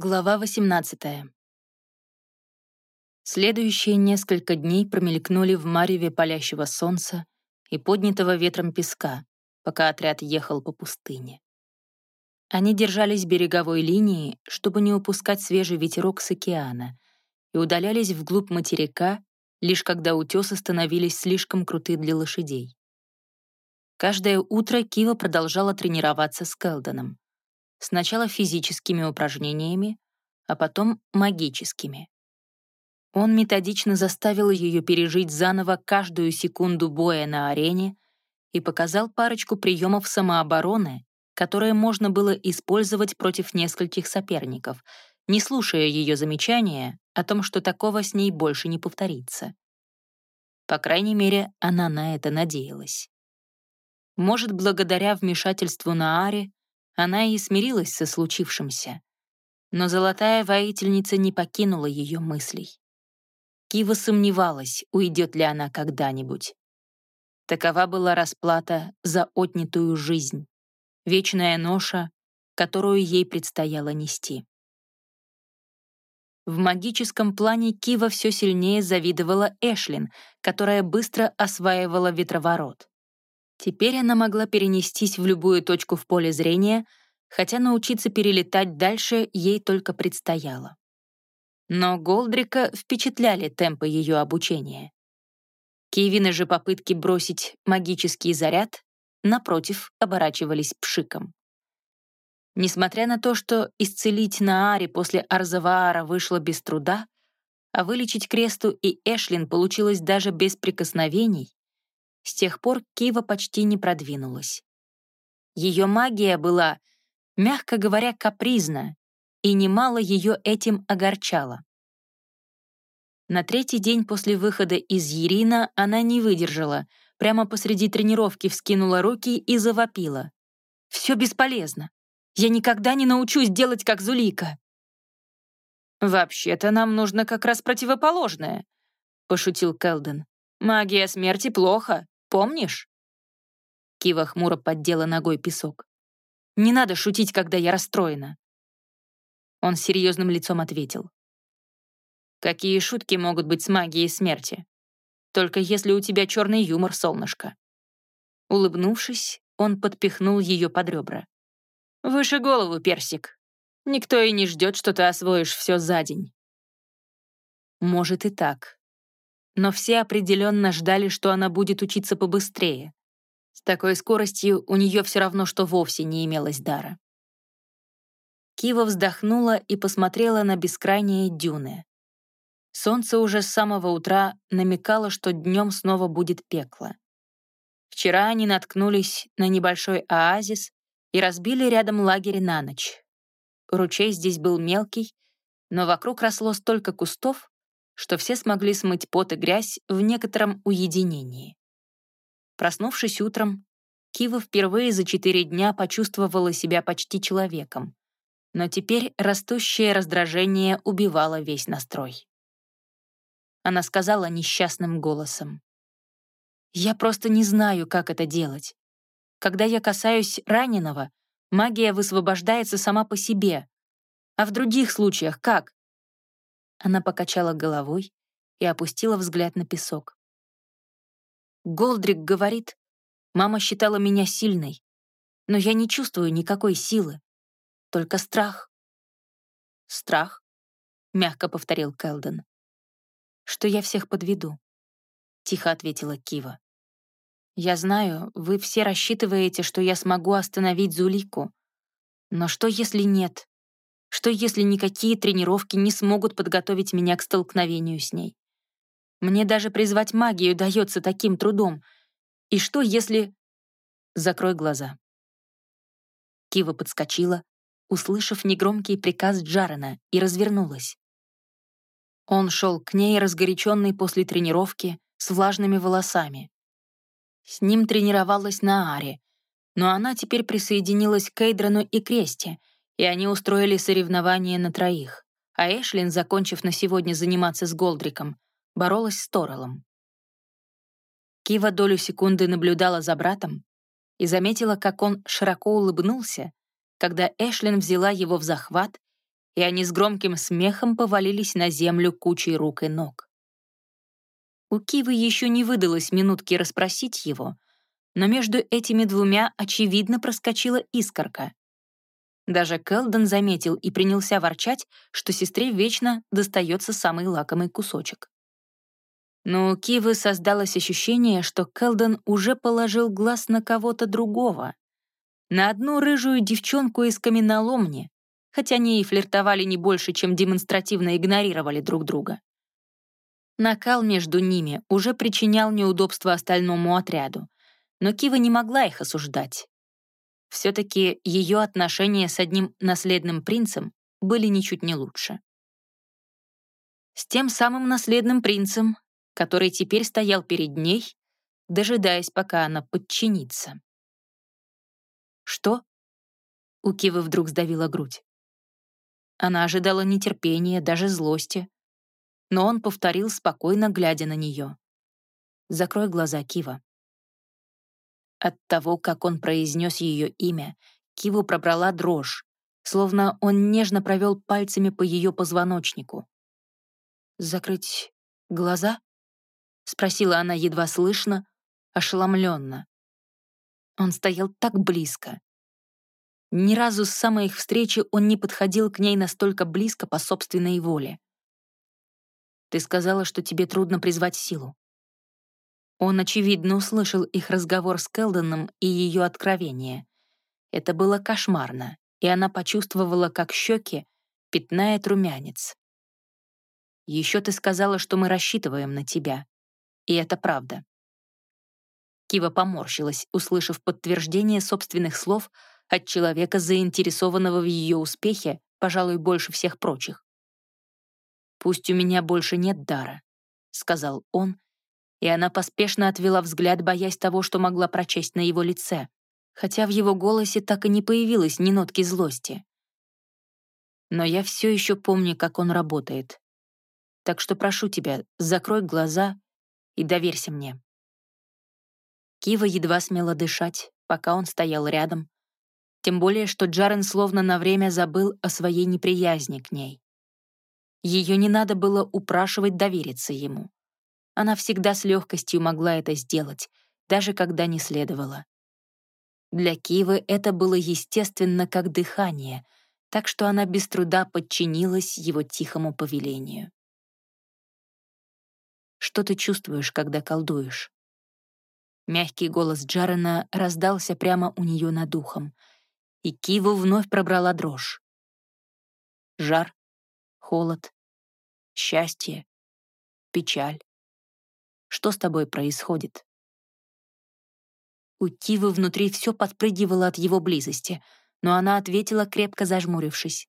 Глава 18. Следующие несколько дней промелькнули в мареве палящего солнца и поднятого ветром песка, пока отряд ехал по пустыне. Они держались береговой линии, чтобы не упускать свежий ветерок с океана, и удалялись вглубь материка, лишь когда утесы становились слишком круты для лошадей. Каждое утро Кива продолжала тренироваться с Келдоном. Сначала физическими упражнениями, а потом магическими. Он методично заставил ее пережить заново каждую секунду боя на арене и показал парочку приемов самообороны, которые можно было использовать против нескольких соперников, не слушая ее замечания о том, что такого с ней больше не повторится. По крайней мере, она на это надеялась. Может, благодаря вмешательству на Аре она и смирилась со случившимся. Но золотая воительница не покинула ее мыслей. Кива сомневалась, уйдет ли она когда-нибудь. Такова была расплата за отнятую жизнь, вечная ноша, которую ей предстояло нести. В магическом плане Кива все сильнее завидовала Эшлин, которая быстро осваивала ветроворот. Теперь она могла перенестись в любую точку в поле зрения, хотя научиться перелетать дальше ей только предстояло. Но Голдрика впечатляли темпы ее обучения. Кивины же попытки бросить магический заряд, напротив, оборачивались пшиком. Несмотря на то, что исцелить Наари после Арзаваара вышло без труда, а вылечить Кресту и Эшлин получилось даже без прикосновений, с тех пор Кива почти не продвинулась. Ее магия была, мягко говоря, капризна, и немало ее этим огорчало. На третий день после выхода из Ерина она не выдержала, прямо посреди тренировки вскинула руки и завопила. «Все бесполезно. Я никогда не научусь делать как Зулика». «Вообще-то нам нужно как раз противоположное», — пошутил Келден. «Магия смерти плохо. Помнишь?» Кива хмуро поддела ногой песок. «Не надо шутить, когда я расстроена». Он серьезным лицом ответил. «Какие шутки могут быть с магией смерти? Только если у тебя черный юмор, солнышко». Улыбнувшись, он подпихнул ее под ребра. «Выше голову, персик. Никто и не ждет, что ты освоишь все за день». Может и так, но все определенно ждали, что она будет учиться побыстрее. С такой скоростью у нее все равно, что вовсе не имелось дара. Кива вздохнула и посмотрела на бескрайние дюны. Солнце уже с самого утра намекало, что днем снова будет пекло. Вчера они наткнулись на небольшой оазис и разбили рядом лагерь на ночь. Ручей здесь был мелкий, но вокруг росло столько кустов, что все смогли смыть пот и грязь в некотором уединении. Проснувшись утром, Кива впервые за четыре дня почувствовала себя почти человеком, но теперь растущее раздражение убивало весь настрой. Она сказала несчастным голосом. «Я просто не знаю, как это делать. Когда я касаюсь раненого, магия высвобождается сама по себе. А в других случаях как? Она покачала головой и опустила взгляд на песок. Голдрик говорит, мама считала меня сильной, но я не чувствую никакой силы, только страх. Страх, мягко повторил Келден. Что я всех подведу, тихо ответила Кива. Я знаю, вы все рассчитываете, что я смогу остановить Зулику. Но что, если нет? Что если никакие тренировки не смогут подготовить меня к столкновению с ней? Мне даже призвать магию дается таким трудом. И что если... Закрой глаза. Кива подскочила, услышав негромкий приказ Джарена, и развернулась. Он шел к ней, разгоряченный после тренировки, с влажными волосами. С ним тренировалась Нааре, но она теперь присоединилась к Эйдрану и Кресте — и они устроили соревнование на троих, а Эшлин, закончив на сегодня заниматься с Голдриком, боролась с Торрелом. Кива долю секунды наблюдала за братом и заметила, как он широко улыбнулся, когда Эшлин взяла его в захват и они с громким смехом повалились на землю кучей рук и ног. У Кивы еще не выдалось минутки расспросить его, но между этими двумя, очевидно, проскочила искорка. Даже Келден заметил и принялся ворчать, что сестре вечно достается самый лакомый кусочек. Но у Кивы создалось ощущение, что Келден уже положил глаз на кого-то другого. На одну рыжую девчонку из каменоломни, хотя они и флиртовали не больше, чем демонстративно игнорировали друг друга. Накал между ними уже причинял неудобства остальному отряду, но Кива не могла их осуждать. Все-таки ее отношения с одним наследным принцем были ничуть не лучше. С тем самым наследным принцем, который теперь стоял перед ней, дожидаясь, пока она подчинится. «Что?» — у Кивы вдруг сдавила грудь. Она ожидала нетерпения, даже злости, но он повторил, спокойно глядя на нее. «Закрой глаза, Кива». От того, как он произнес ее имя, Киву пробрала дрожь, словно он нежно провел пальцами по ее позвоночнику. «Закрыть глаза?» — спросила она едва слышно, ошеломленно. Он стоял так близко. Ни разу с самой их встречи он не подходил к ней настолько близко по собственной воле. «Ты сказала, что тебе трудно призвать силу. Он, очевидно, услышал их разговор с Келденом и ее откровение. Это было кошмарно, и она почувствовала, как щеки пятнает румянец. «Еще ты сказала, что мы рассчитываем на тебя. И это правда». Кива поморщилась, услышав подтверждение собственных слов от человека, заинтересованного в ее успехе, пожалуй, больше всех прочих. «Пусть у меня больше нет дара», — сказал он, и она поспешно отвела взгляд, боясь того, что могла прочесть на его лице, хотя в его голосе так и не появилось ни нотки злости. Но я все еще помню, как он работает. Так что прошу тебя, закрой глаза и доверься мне. Кива едва смела дышать, пока он стоял рядом, тем более, что Джарен словно на время забыл о своей неприязни к ней. Ее не надо было упрашивать довериться ему. Она всегда с легкостью могла это сделать, даже когда не следовало. Для Кивы это было естественно как дыхание, так что она без труда подчинилась его тихому повелению. «Что ты чувствуешь, когда колдуешь?» Мягкий голос Джарена раздался прямо у нее над ухом, и Киву вновь пробрала дрожь. Жар, холод, счастье, печаль. Что с тобой происходит?» У Кивы внутри все подпрыгивало от его близости, но она ответила, крепко зажмурившись.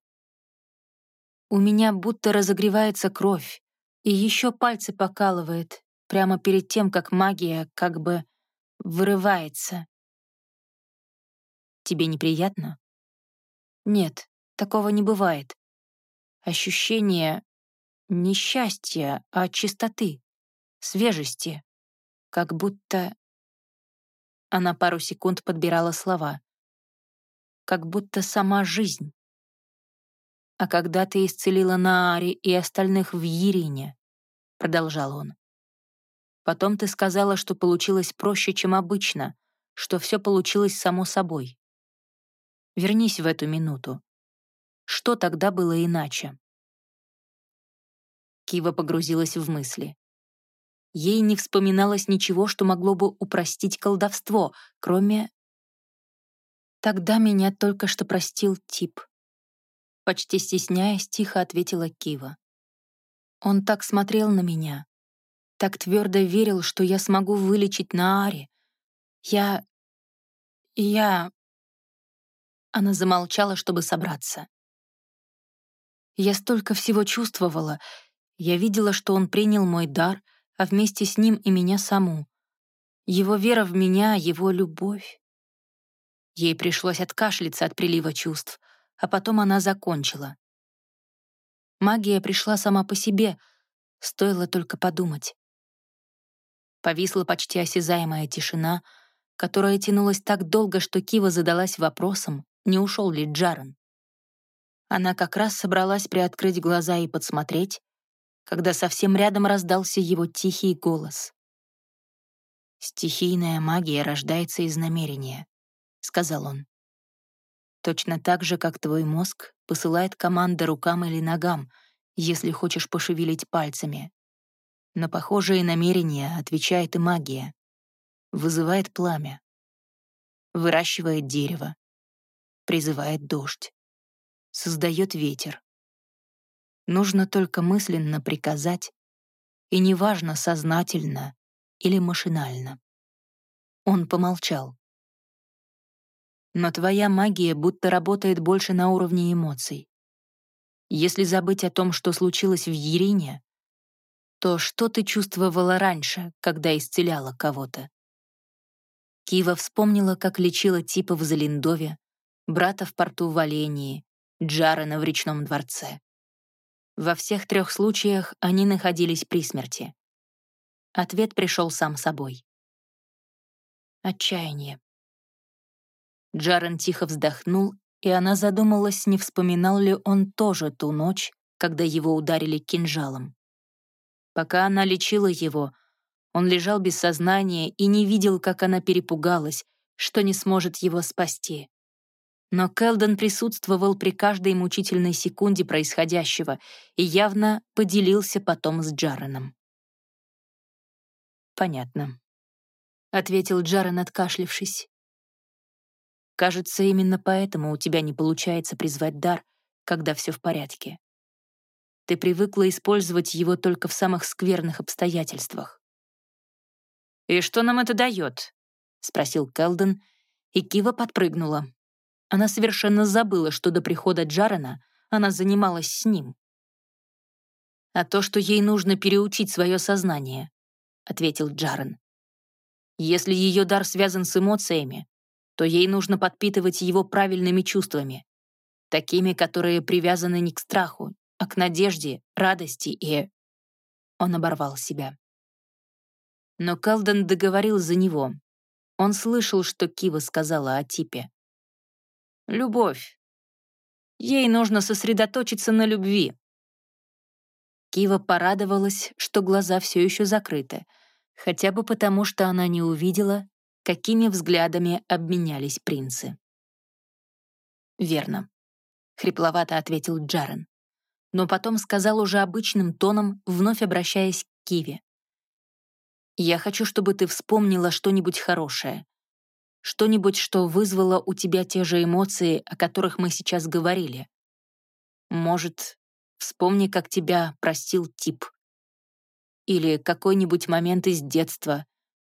«У меня будто разогревается кровь, и еще пальцы покалывает, прямо перед тем, как магия как бы вырывается». «Тебе неприятно?» «Нет, такого не бывает. Ощущение не счастья, а чистоты свежести, как будто... Она пару секунд подбирала слова. Как будто сама жизнь. А когда ты исцелила Наари и остальных в Ерине, продолжал он. Потом ты сказала, что получилось проще, чем обычно, что все получилось само собой. Вернись в эту минуту. Что тогда было иначе? Кива погрузилась в мысли. Ей не вспоминалось ничего, что могло бы упростить колдовство, кроме... «Тогда меня только что простил тип», — почти стесняясь, тихо ответила Кива. «Он так смотрел на меня, так твердо верил, что я смогу вылечить Наари. Я... я...» Она замолчала, чтобы собраться. Я столько всего чувствовала. Я видела, что он принял мой дар — а вместе с ним и меня саму. Его вера в меня, его любовь. Ей пришлось откашляться от прилива чувств, а потом она закончила. Магия пришла сама по себе, стоило только подумать. Повисла почти осязаемая тишина, которая тянулась так долго, что Кива задалась вопросом, не ушел ли Джарен. Она как раз собралась приоткрыть глаза и подсмотреть, когда совсем рядом раздался его тихий голос. «Стихийная магия рождается из намерения», — сказал он. «Точно так же, как твой мозг посылает команды рукам или ногам, если хочешь пошевелить пальцами. На похожие намерения отвечает и магия. Вызывает пламя. Выращивает дерево. Призывает дождь. Создает ветер. Нужно только мысленно приказать, и неважно, сознательно или машинально. Он помолчал. Но твоя магия будто работает больше на уровне эмоций. Если забыть о том, что случилось в Ерине, то что ты чувствовала раньше, когда исцеляла кого-то? Кива вспомнила, как лечила типа в Залиндове, брата в порту в Олении, Джарена в речном дворце. Во всех трех случаях они находились при смерти. Ответ пришел сам собой. Отчаяние. Джарен тихо вздохнул, и она задумалась, не вспоминал ли он тоже ту ночь, когда его ударили кинжалом. Пока она лечила его, он лежал без сознания и не видел, как она перепугалась, что не сможет его спасти. Но Келден присутствовал при каждой мучительной секунде происходящего и явно поделился потом с Джареном. «Понятно», — ответил Джарен, откашлившись. «Кажется, именно поэтому у тебя не получается призвать дар, когда все в порядке. Ты привыкла использовать его только в самых скверных обстоятельствах». «И что нам это дает?» — спросил Келден, и Кива подпрыгнула. Она совершенно забыла, что до прихода Джарена она занималась с ним. «А то, что ей нужно переучить свое сознание», — ответил Джарен. «Если ее дар связан с эмоциями, то ей нужно подпитывать его правильными чувствами, такими, которые привязаны не к страху, а к надежде, радости и...» Он оборвал себя. Но Калден договорил за него. Он слышал, что Кива сказала о типе. Любовь. Ей нужно сосредоточиться на любви. Кива порадовалась, что глаза все еще закрыты, хотя бы потому, что она не увидела, какими взглядами обменялись принцы. «Верно», — хрипловато ответил Джарен, но потом сказал уже обычным тоном, вновь обращаясь к Киве. «Я хочу, чтобы ты вспомнила что-нибудь хорошее, что-нибудь, что вызвало у тебя те же эмоции, о которых мы сейчас говорили. Может, вспомни, как тебя простил тип. Или какой-нибудь момент из детства,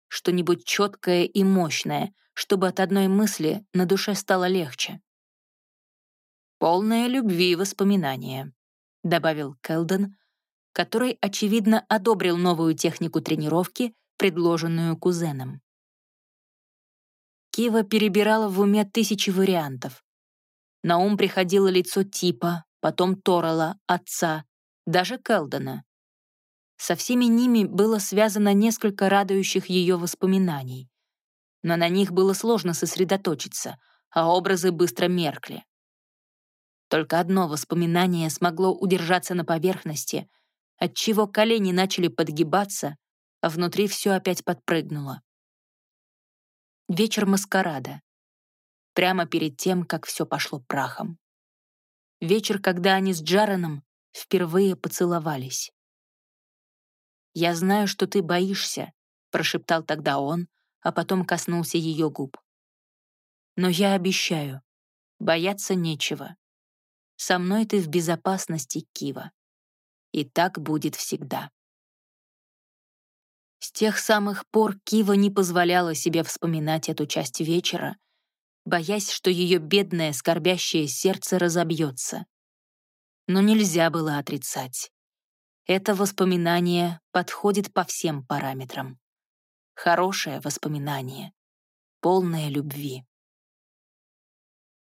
что-нибудь четкое и мощное, чтобы от одной мысли на душе стало легче. «Полное любви воспоминания», — добавил Келден, который, очевидно, одобрил новую технику тренировки, предложенную кузеном. Кива перебирала в уме тысячи вариантов. На ум приходило лицо Типа, потом Торала, отца, даже Келдена. Со всеми ними было связано несколько радующих ее воспоминаний. Но на них было сложно сосредоточиться, а образы быстро меркли. Только одно воспоминание смогло удержаться на поверхности, отчего колени начали подгибаться, а внутри все опять подпрыгнуло. Вечер маскарада. Прямо перед тем, как все пошло прахом. Вечер, когда они с Джареном впервые поцеловались. «Я знаю, что ты боишься», — прошептал тогда он, а потом коснулся ее губ. «Но я обещаю, бояться нечего. Со мной ты в безопасности, Кива. И так будет всегда». С тех самых пор Кива не позволяла себе вспоминать эту часть вечера, боясь, что ее бедное, скорбящее сердце разобьется. Но нельзя было отрицать. Это воспоминание подходит по всем параметрам. Хорошее воспоминание, полное любви.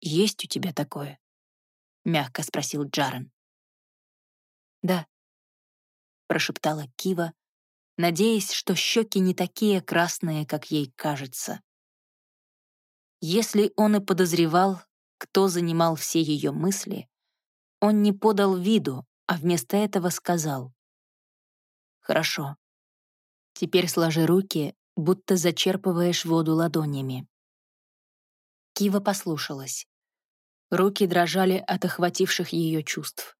«Есть у тебя такое?» — мягко спросил Джарен. «Да», — прошептала Кива, надеясь, что щеки не такие красные, как ей кажется. Если он и подозревал, кто занимал все ее мысли, он не подал виду, а вместо этого сказал. «Хорошо. Теперь сложи руки, будто зачерпываешь воду ладонями». Кива послушалась. Руки дрожали от охвативших ее чувств.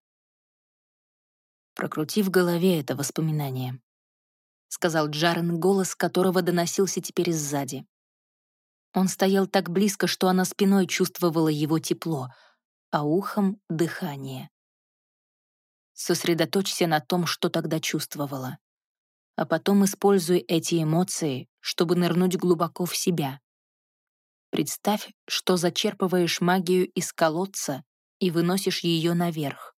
«Прокрути в голове это воспоминание», — сказал Джарен, голос которого доносился теперь сзади. Он стоял так близко, что она спиной чувствовала его тепло, а ухом — дыхание. Сосредоточься на том, что тогда чувствовала. А потом используй эти эмоции, чтобы нырнуть глубоко в себя. Представь, что зачерпываешь магию из колодца и выносишь ее наверх.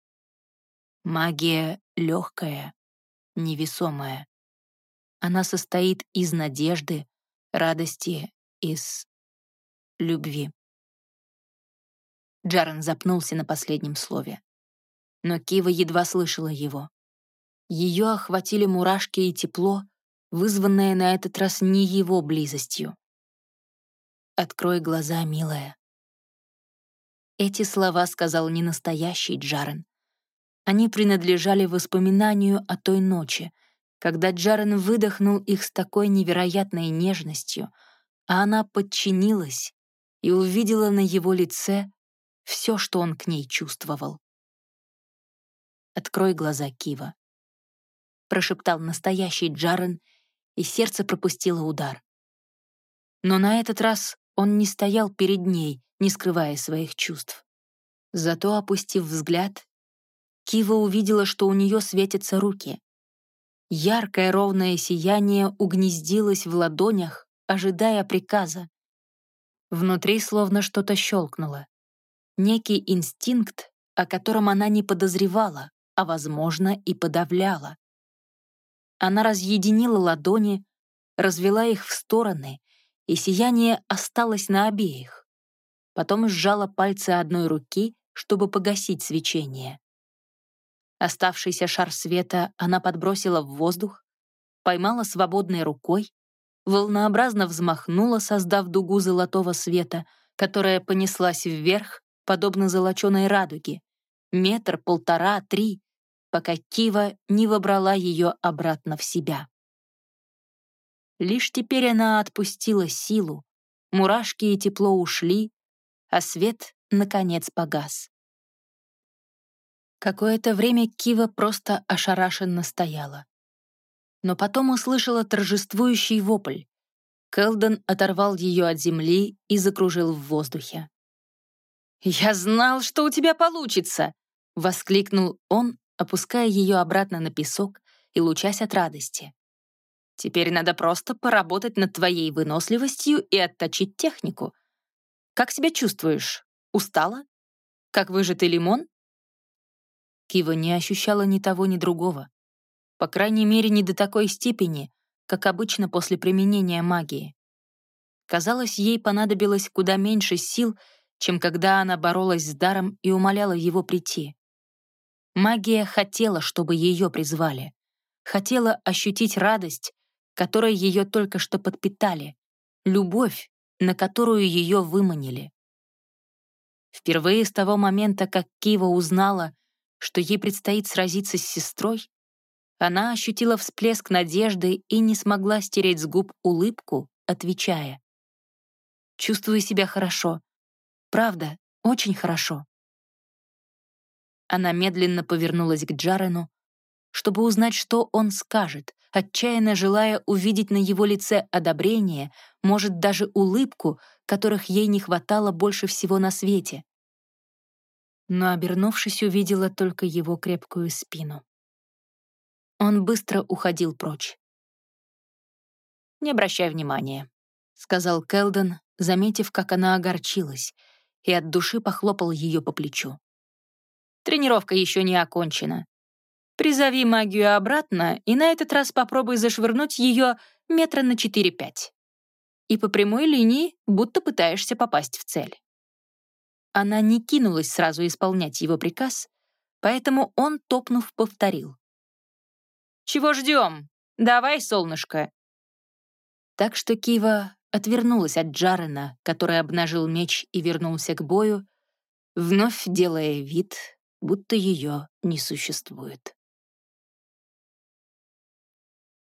Магия легкая, невесомая. Она состоит из надежды, радости, из любви. Джарен запнулся на последнем слове. Но Кива едва слышала его. Ее охватили мурашки и тепло, вызванное на этот раз не его близостью. «Открой глаза, милая». Эти слова сказал не настоящий Джарен. Они принадлежали воспоминанию о той ночи, когда Джарен выдохнул их с такой невероятной нежностью, а она подчинилась и увидела на его лице все, что он к ней чувствовал. «Открой глаза, Кива», — прошептал настоящий Джарен, и сердце пропустило удар. Но на этот раз он не стоял перед ней, не скрывая своих чувств. Зато, опустив взгляд, Кива увидела, что у нее светятся руки. Яркое ровное сияние угнездилось в ладонях, ожидая приказа. Внутри словно что-то щелкнуло некий инстинкт, о котором она не подозревала, а, возможно, и подавляла. Она разъединила ладони, развела их в стороны, и сияние осталось на обеих. Потом сжала пальцы одной руки, чтобы погасить свечение. Оставшийся шар света она подбросила в воздух, поймала свободной рукой, волнообразно взмахнула, создав дугу золотого света, которая понеслась вверх, подобно золоченой радуге, метр, полтора, три, пока Кива не вобрала ее обратно в себя. Лишь теперь она отпустила силу, мурашки и тепло ушли, а свет, наконец, погас. Какое-то время Кива просто ошарашенно стояла. Но потом услышала торжествующий вопль. Келден оторвал ее от земли и закружил в воздухе. «Я знал, что у тебя получится!» — воскликнул он, опуская ее обратно на песок и лучась от радости. «Теперь надо просто поработать над твоей выносливостью и отточить технику. Как себя чувствуешь? Устала? Как выжатый лимон?» Кива не ощущала ни того, ни другого. По крайней мере, не до такой степени, как обычно после применения магии. Казалось, ей понадобилось куда меньше сил, чем когда она боролась с даром и умоляла его прийти. Магия хотела, чтобы ее призвали. Хотела ощутить радость, которой ее только что подпитали, любовь, на которую ее выманили. Впервые с того момента, как Кива узнала, что ей предстоит сразиться с сестрой, она ощутила всплеск надежды и не смогла стереть с губ улыбку, отвечая. «Чувствую себя хорошо. Правда, очень хорошо». Она медленно повернулась к Джарену, чтобы узнать, что он скажет, отчаянно желая увидеть на его лице одобрение, может, даже улыбку, которых ей не хватало больше всего на свете. Но, обернувшись, увидела только его крепкую спину. Он быстро уходил прочь. «Не обращай внимания», — сказал Келден, заметив, как она огорчилась, и от души похлопал ее по плечу. «Тренировка еще не окончена. Призови магию обратно и на этот раз попробуй зашвырнуть ее метра на 4-5. И по прямой линии, будто пытаешься попасть в цель». Она не кинулась сразу исполнять его приказ, поэтому он, топнув, повторил. «Чего ждем? Давай, солнышко!» Так что Кива отвернулась от Джарена, который обнажил меч и вернулся к бою, вновь делая вид, будто ее не существует.